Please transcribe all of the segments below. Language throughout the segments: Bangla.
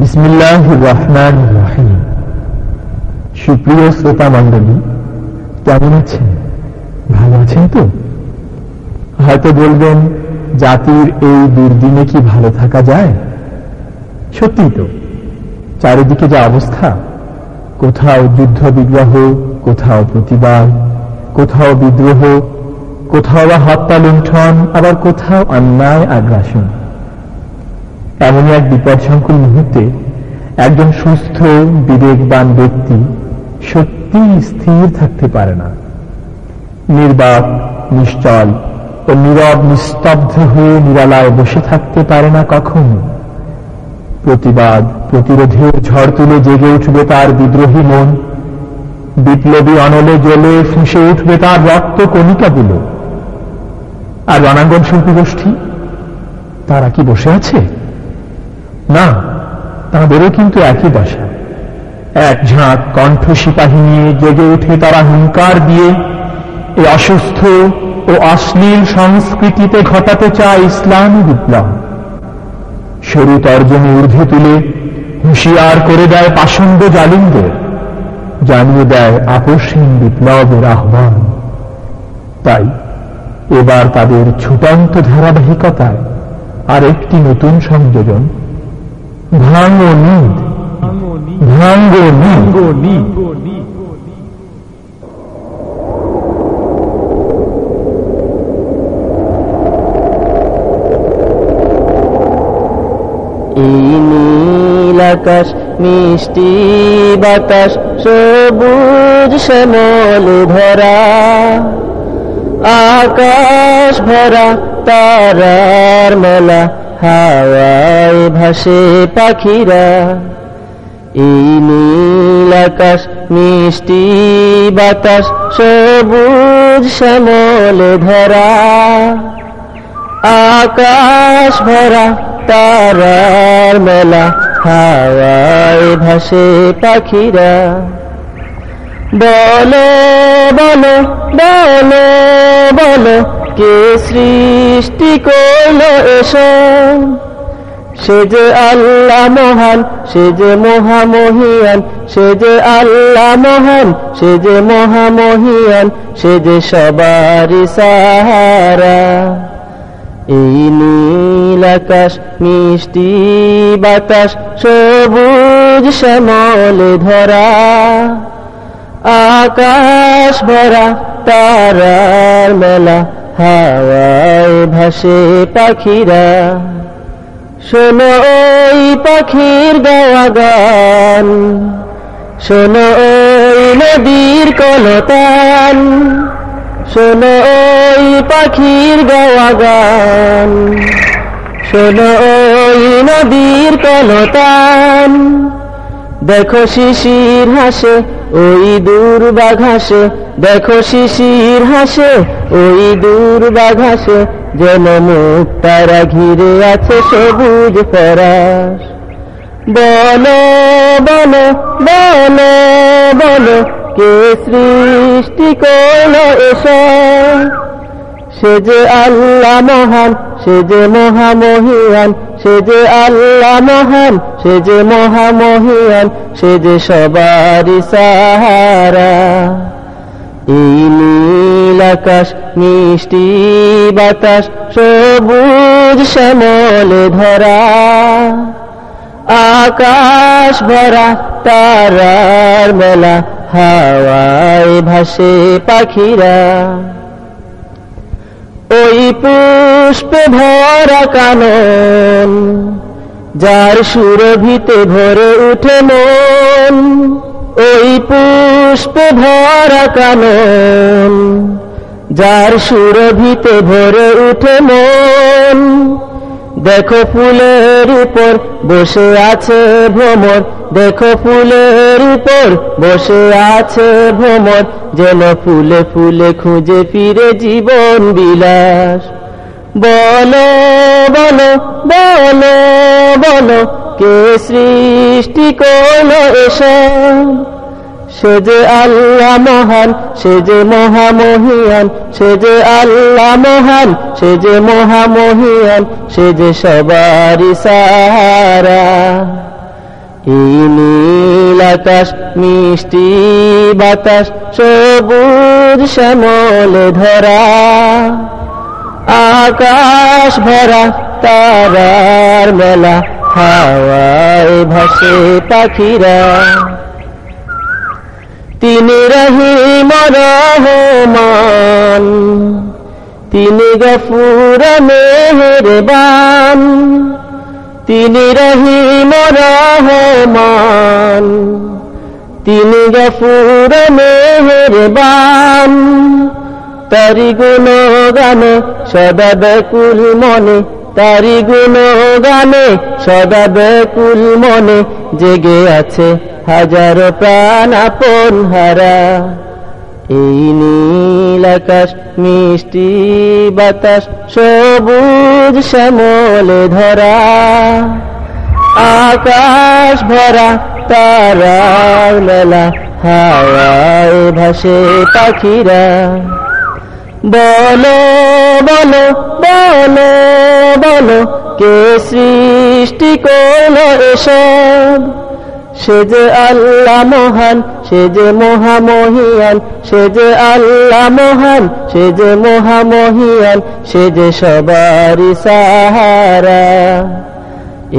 বিসমিল্লাহ রহমান রহিম। সুপ্রিয় শ্রোতা মণ্ডলী, কেমন আছেন? ভালো আছেন তো? হয়তো বলবেন, জাতির এই দুর্দিনে কি ভালো থাকা যায়? সত্যি তো। চারিদিকে যা অবস্থা, কোথাও যুদ্ধ বিগ্রহ, কোথাও প্রতিবাদ, কোথাও বিদ্রোহ, কোথাও বা হত্যা লুণ্ঠন, আবার কোথাও অন্যায় আগ্রাসন। এমনই এক বিপদসংকুল মুহূর্তে একজন সুস্থ, বিবেকবান ব্যক্তি সত্যি স্থির থাকতে পারে না। নির্বাক, নিশ্চল ও নীরব, নিস্তব্ধ হয়ে নিরালায় বসে থাকতে পারে না কখনো। প্রতিবাদ, প্রতিরোধের ঝড় তুলে জেগে উঠবে তার বিদ্রোহী মন। বিপ্লবী অনলে জ্বলে ফুঁসে উঠবে তার রক্ত কণিকাগুলো। আর রণাঙ্গন শিল্পী গোষ্ঠী, তারা কি বসে আছে? না, তাঁদেরও কিন্তু একই দশা। এক ঝাঁক কণ্ঠ সিপাহী নিয়ে জেগে উঠে তারা হুঙ্কার দিয়ে এই অসুস্থ ও অশ্লীল সংস্কৃতিতে ঘটাতে চায় ইসলামী বিপ্লব। সরু তর্জনী ঊর্ধ্বে তুলে হুঁশিয়ার করে দেয় পাষণ্ড জালিমদের, জানিয়ে দেয় আপসহীন বিপ্লবের আহ্বান। তাই এবার তাদের ছুটন্ত ধারাবাহিকতায় আর একটি নতুন সংযোজন ভাঙ্গো নিদ ভাঙ্গো নিদ এই নীল মিষ্টি বাতাস, সবুজ শ্যামল ভরা, আকাশ ভরা তারার মেলা হাওয়ায় ভাসে পাখিরা, এই নীল আকাশ, মিষ্টি বাতাস, সবুজ শ্যামল ধরা আকাশ ভরা তারার মেলা, হাওয়ায় ভাসে পাখিরা। বলো বলো বলো বলো, কে সৃষ্টি করল এসব? সে যে আল্লাহ মহান, সে যে মহামহিয়ান, সে যে আল্লাহ মহান, সে যে মহামহিয়ান, সে যে সবারই সাহারা। এই নীল আকাশ, মিষ্টি বাতাস, সবুজ শ্যামল ধরা, আকাশ ভরা তারার মেলা, হাওয়ায় ভাসে পাখিরা। শোনো ওই পাখির গাওয়া গান। শোনো ওই নদীর কলতান। শোনো ওই পাখির গাওয়া গান। শোনো ওই নদীর কলতান। দেখো শিশির হাসে, ওই দূর বাঘাসে দেখো শিশির হাসে, ওই দূর বাঘাসে যেন মুখ তারা ঘিরে আছে সবুজ পরাস বলো বলো বলো বলো, কে সৃষ্টি করল এসব? সে যে আল্লাহ মহান, সে যে মহামহিয়ান সে যে আল্লাহ মহান, সে যে মহামহিয়ান, সে যে সবারই সাহারা। এই নীল আকাশ, মিষ্টি বাতাস, সবুজ শ্যামল ধরা আকাশ ভরা তারার মেলা, হাওয়ায় ভাসে পাখিরা। ওই পুষ্পে ভরা কানন, যার সুরভিতে ভরে উঠে মন। ওই পুষ্পে ভরা কানন, যার সুরভিতে ভরে উঠে মন। দেখো ফুলের উপর বসে আছে ভ্রমর। দেখো ফুলের উপর বসে আছে ভ্রমর। যেন ফুলে ফুলে খুঁজে ফিরে জীবন বিলাস। বলো বলো বলো বলো, কে সৃষ্টি করল এসব? সে যে আল্লাহ মহান, সে যে মহামহিয়ান, সে যে আল্লাহ মহান, সে যে মহামহিয়ান, সে যে সবারই সাহারা। এই নীল আকাশ, মিষ্টি বাতাস, সবুজ শ্যামল ধরা। আকাশ ভরা তারার মেলা, হাওয়ায় ভাসে পাখিরা। তিনি রহিম রহমান, তিনি গফুর মেহেরবান, তিনি রহিম রহমান, তিনি গফুর মেহেরবান। তারি গুণ গানে সদা বেকুল মনে, তারি গুণ গানে সদা বেকুল মনে, জেগে আছে হাজারো প্রাণ আপন হারা। এই নীল আকাশ, মিষ্টি বাতাস, সবুজ শ্যামল ধরা। আকাশ ভরা, তারার মেলা, হাওয়ায় ভাসে পাখিরা। বলো বলো বলো বলো, কে সৃষ্টি করল এসব? সে যে আল্লাহ মহান, সে যে মহামহিয়ান, সে যে আল্লাহ মহান, সে যে মহামহিয়ান, সে যে সাহারা।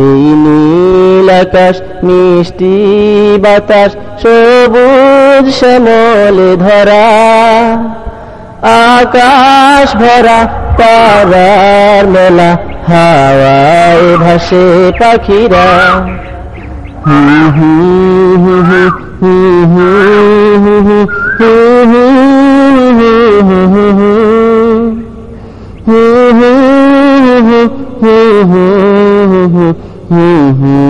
এই নীল আকাশ, মিষ্টি বাতাস, সবুজ শ্যামল ধরা আকাশ ভরা তারার মেলা, হাওয়ায় ভাসে পাখিরা। Mm-hmm.